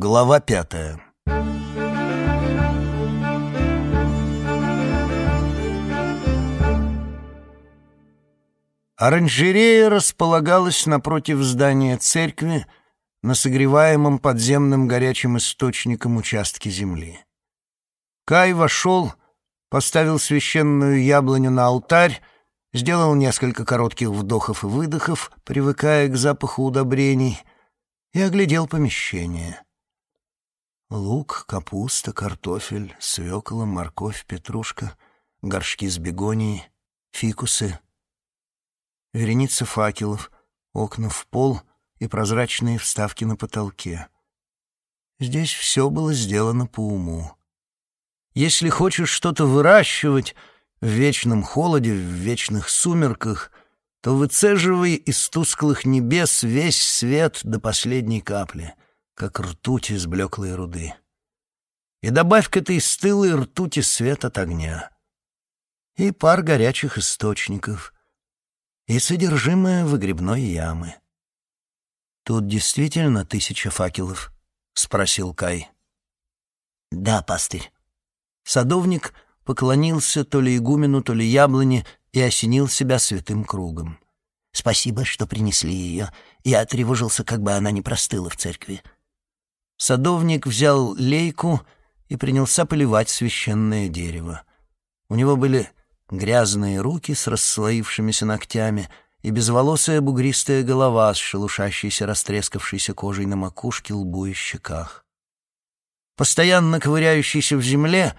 Глава пятая Оранжерея располагалась напротив здания церкви на согреваемом подземным горячим источником участке земли. Кай вошел, поставил священную яблоню на алтарь, сделал несколько коротких вдохов и выдохов, привыкая к запаху удобрений, и оглядел помещение. Лук, капуста, картофель, свекла, морковь, петрушка, горшки с бегонией, фикусы, вереница факелов, окна в пол и прозрачные вставки на потолке. Здесь все было сделано по уму. Если хочешь что-то выращивать в вечном холоде, в вечных сумерках, то выцеживай из тусклых небес весь свет до последней капли, как ртуть из блеклой руды. И добавь к этой стылой ртути свет от огня. И пар горячих источников. И содержимое выгребной ямы. «Тут действительно тысяча факелов?» — спросил Кай. «Да, пастырь». Садовник поклонился то ли игумену, то ли яблоне и осенил себя святым кругом. «Спасибо, что принесли ее. Я тревожился, как бы она не простыла в церкви». Садовник взял лейку и принялся поливать священное дерево. У него были грязные руки с расслоившимися ногтями и безволосая бугристая голова с шелушащейся растрескавшейся кожей на макушке, лбу и щеках. Постоянно ковыряющийся в земле,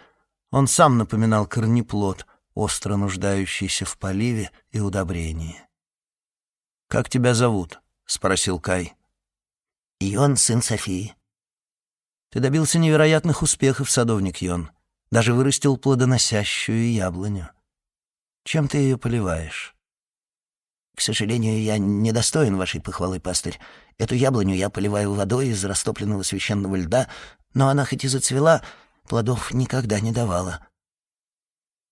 он сам напоминал корнеплод, остро нуждающийся в поливе и удобрении. «Как тебя зовут?» — спросил Кай. «Ион, сын Софии». «Ты добился невероятных успехов, садовник Йон. Даже вырастил плодоносящую яблоню. Чем ты ее поливаешь?» «К сожалению, я недостоин вашей похвалы, пастырь. Эту яблоню я поливаю водой из растопленного священного льда, но она хоть и зацвела, плодов никогда не давала».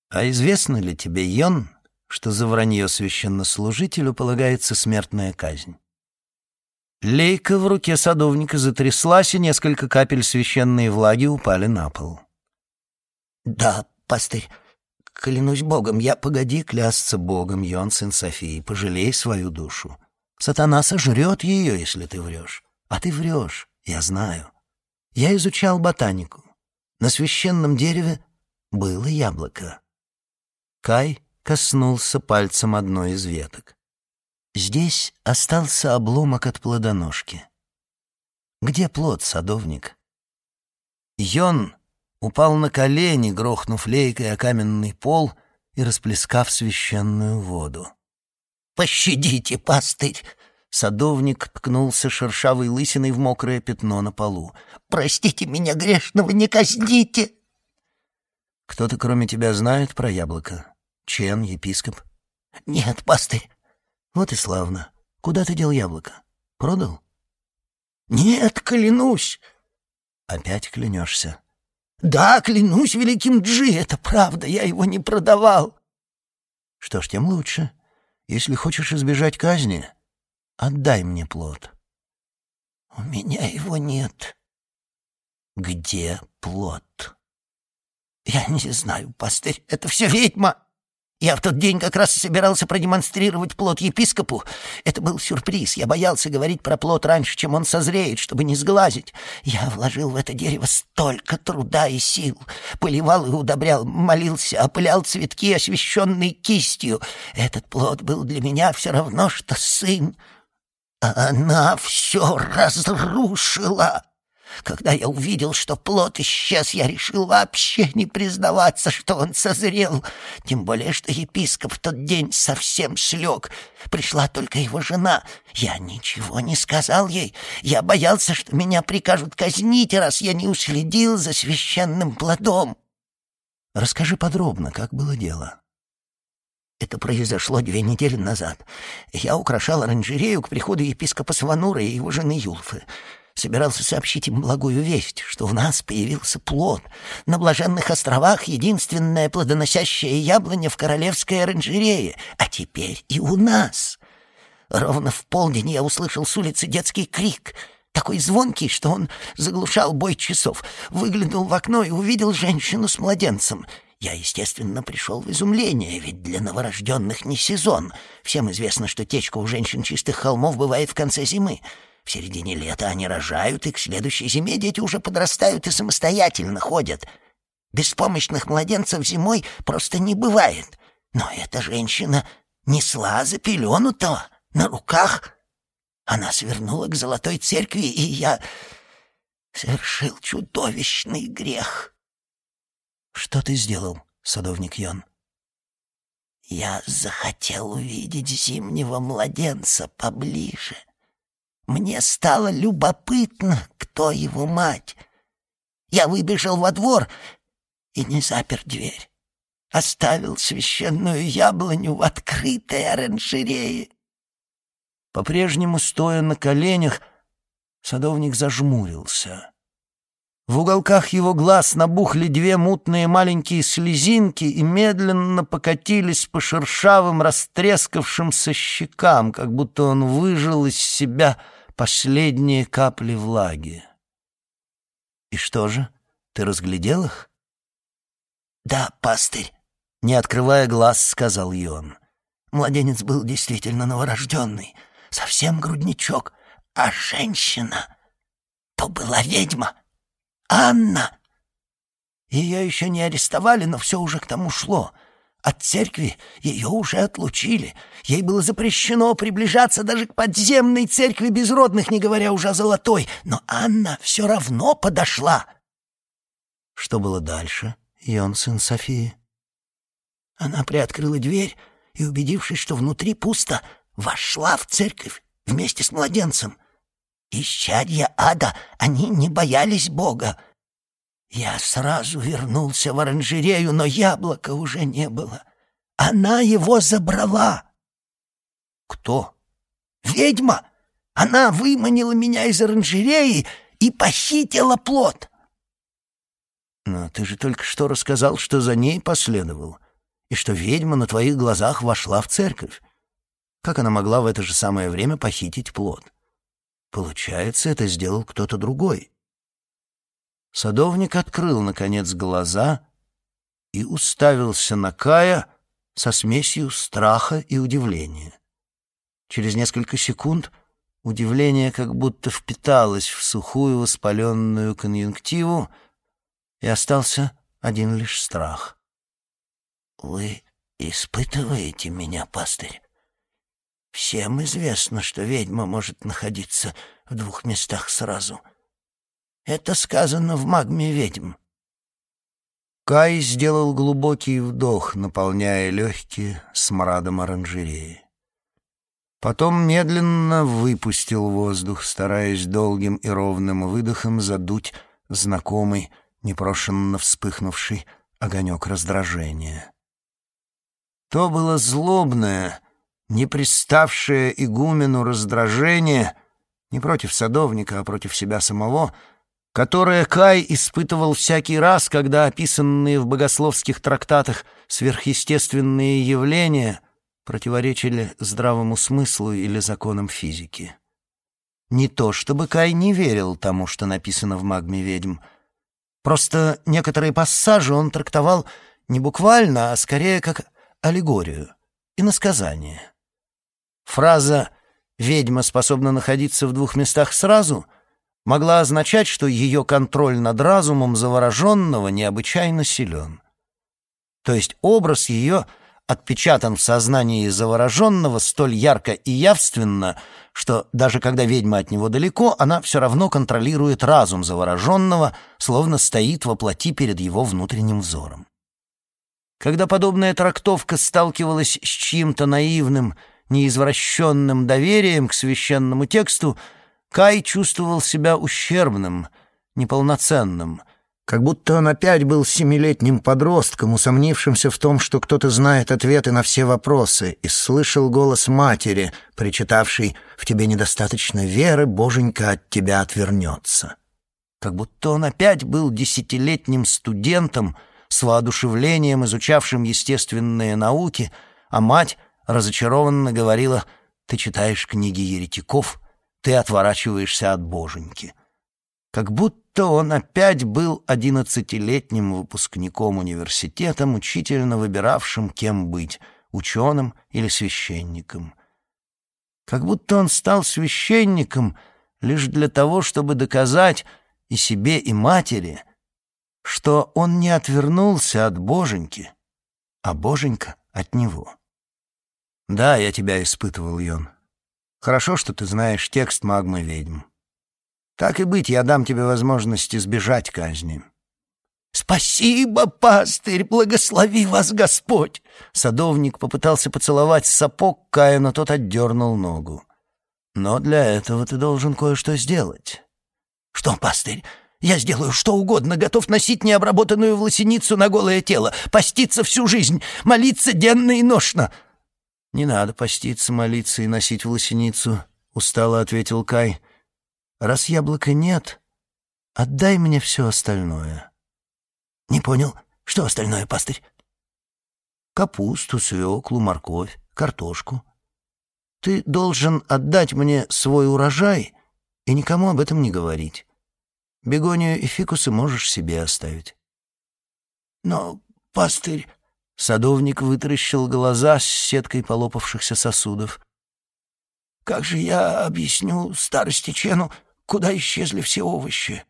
«А известно ли тебе, Йон, что за вранье священнослужителю полагается смертная казнь?» Лейка в руке садовника затряслась, и несколько капель священной влаги упали на пол. «Да, пастырь, клянусь Богом, я...» «Погоди клясться Богом, Йон, сын Софии, пожалей свою душу. Сатана сожрет ее, если ты врешь. А ты врешь, я знаю. Я изучал ботанику. На священном дереве было яблоко. Кай коснулся пальцем одной из веток. Здесь остался обломок от плодоножки. Где плод, садовник? Йон упал на колени, грохнув лейкой о каменный пол и расплескав священную воду. «Пощадите, пастырь!» Садовник ткнулся шершавой лысиной в мокрое пятно на полу. «Простите меня, грешного, не казните!» «Кто-то кроме тебя знает про яблоко? Чен, епископ?» «Нет, пастырь». «Вот и славно. Куда ты дел яблоко? Продал?» «Нет, клянусь». «Опять клянешься?» «Да, клянусь великим Джи, это правда, я его не продавал». «Что ж, тем лучше. Если хочешь избежать казни, Отдай мне плод». «У меня его нет». «Где плод?» «Я не знаю, пастырь, это все ведьма». Я в тот день как раз собирался продемонстрировать плод епископу. Это был сюрприз. Я боялся говорить про плод раньше, чем он созреет, чтобы не сглазить. Я вложил в это дерево столько труда и сил. Поливал и удобрял, молился, опылял цветки, освещенные кистью. Этот плод был для меня все равно, что сын. А она все разрушила. Когда я увидел, что плод исчез, я решил вообще не признаваться, что он созрел. Тем более, что епископ в тот день совсем слег. Пришла только его жена. Я ничего не сказал ей. Я боялся, что меня прикажут казнить, раз я не уследил за священным плодом. Расскажи подробно, как было дело. Это произошло две недели назад. Я украшал оранжерею к приходу епископа Сванура и его жены Юлфы. Собирался сообщить им благую весть, что у нас появился плод. На Блаженных островах единственная плодоносящая яблоня в королевской оранжерее, а теперь и у нас. Ровно в полдень я услышал с улицы детский крик. такой звонкий, что он заглушал бой часов. Выглянул в окно и увидел женщину с младенцем. Я, естественно, пришел в изумление, ведь для новорожденных не сезон. Всем известно, что течка у женщин чистых холмов бывает в конце зимы. В середине лета они рожают, и к следующей зиме дети уже подрастают и самостоятельно ходят. Беспомощных младенцев зимой просто не бывает. Но эта женщина несла запеленутого на руках. Она свернула к золотой церкви, и я совершил чудовищный грех. Что ты сделал, садовник Йон? Я захотел увидеть зимнего младенца поближе. Мне стало любопытно, кто его мать. Я выбежал во двор и не запер дверь. Оставил священную яблоню в открытой оранжерее. По-прежнему, стоя на коленях, садовник зажмурился. В уголках его глаз набухли две мутные маленькие слезинки и медленно покатились по шершавым, растрескавшимся щекам, как будто он выжил из себя последние капли влаги. «И что же, ты разглядел их?» «Да, пастырь», — не открывая глаз, сказал Йон. «Младенец был действительно новорожденный, совсем грудничок, а женщина то была ведьма». Анна!» Ее еще не арестовали, но все уже к тому шло. От церкви ее уже отлучили. Ей было запрещено приближаться даже к подземной церкви безродных, не говоря уже о золотой. Но Анна все равно подошла. Что было дальше, Ион, сын Софии? Она приоткрыла дверь и, убедившись, что внутри пусто, вошла в церковь вместе с младенцем. Исчадья ада, они не боялись Бога. Я сразу вернулся в оранжерею, но яблока уже не было. Она его забрала. Кто? Ведьма. Она выманила меня из оранжереи и похитила плод. Но ты же только что рассказал, что за ней последовал, и что ведьма на твоих глазах вошла в церковь. Как она могла в это же самое время похитить плод? Получается, это сделал кто-то другой. Садовник открыл, наконец, глаза и уставился на Кая со смесью страха и удивления. Через несколько секунд удивление как будто впиталось в сухую воспаленную конъюнктиву, и остался один лишь страх. «Вы испытываете меня, пастырь?» Всем известно, что ведьма может находиться в двух местах сразу. Это сказано в магме ведьм. Кай сделал глубокий вдох, наполняя легкие смрадом оранжереи. Потом медленно выпустил воздух, стараясь долгим и ровным выдохом задуть знакомый, непрошенно вспыхнувший огонек раздражения. То было злобное, не приставшее игумену раздражение не против садовника, а против себя самого, которое Кай испытывал всякий раз, когда описанные в богословских трактатах сверхъестественные явления противоречили здравому смыслу или законам физики. Не то чтобы Кай не верил тому, что написано в «Магме ведьм», Просто некоторые пассажи он трактовал не буквально, а скорее как аллегорию, и насказание. Фраза «ведьма способна находиться в двух местах сразу» могла означать, что ее контроль над разумом завороженного необычайно силен. То есть образ ее отпечатан в сознании завороженного столь ярко и явственно, что даже когда ведьма от него далеко, она все равно контролирует разум завороженного, словно стоит во плоти перед его внутренним взором. Когда подобная трактовка сталкивалась с чьим-то наивным, неизвращенным доверием к священному тексту, Кай чувствовал себя ущербным, неполноценным, как будто он опять был семилетним подростком, усомнившимся в том, что кто-то знает ответы на все вопросы, и слышал голос матери, причитавшей «В тебе недостаточно веры, боженька от тебя отвернется». Как будто он опять был десятилетним студентом, с воодушевлением изучавшим естественные науки, а мать разочарованно говорила «Ты читаешь книги еретиков, ты отворачиваешься от боженьки. Как будто он опять был одиннадцатилетним выпускником университета, мучительно выбиравшим, кем быть — ученым или священником. Как будто он стал священником лишь для того, чтобы доказать и себе, и матери, что он не отвернулся от боженьки, а боженька от него. «Да, я тебя испытывал, Йон. Хорошо, что ты знаешь текст «Магмы ведьм». Так и быть, я дам тебе возможность избежать казни». «Спасибо, пастырь, благослови вас Господь!» Садовник попытался поцеловать сапог Кая, но тот отдернул ногу. «Но для этого ты должен кое-что сделать». «Что, пастырь?» Я сделаю что угодно, готов носить необработанную власеницу на голое тело, поститься всю жизнь, молиться денно и ношно. «Не надо поститься, молиться и носить власеницу», — устало ответил Кай. «Раз яблока нет, отдай мне все остальное». «Не понял, что остальное, пастырь?» «Капусту, свеклу, морковь, картошку. Ты должен отдать мне свой урожай и никому об этом не говорить. Бегонию и фикусы можешь себе оставить». «Но, пастырь...» Садовник вытаращил глаза с сеткой полопавшихся сосудов. «Как же я объясню старости Чену, куда исчезли все овощи?»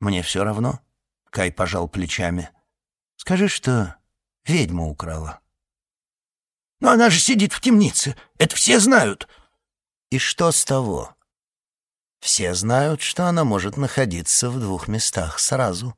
«Мне все равно», — Кай пожал плечами. «Скажи, что ведьма украла». «Но она же сидит в темнице, это все знают». «И что с того?» «Все знают, что она может находиться в двух местах сразу».